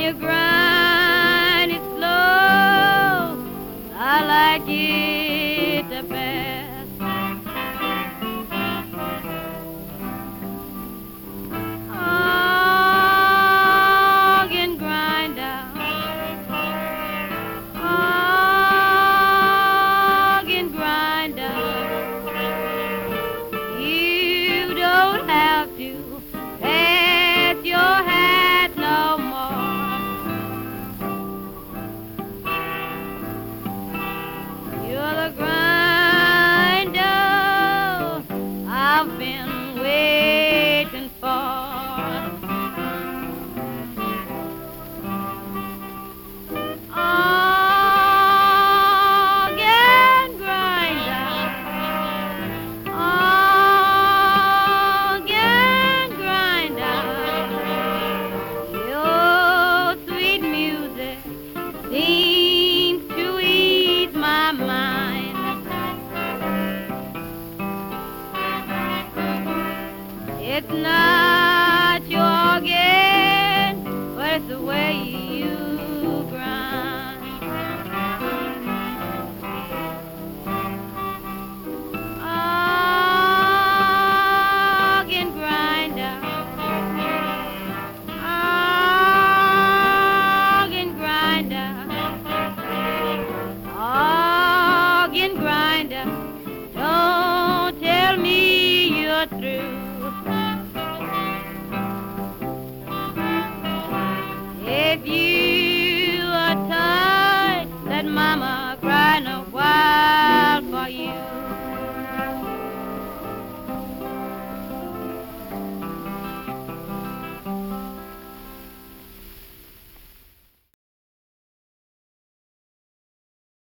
you grind it slow, I like it. Been waiting It's not If you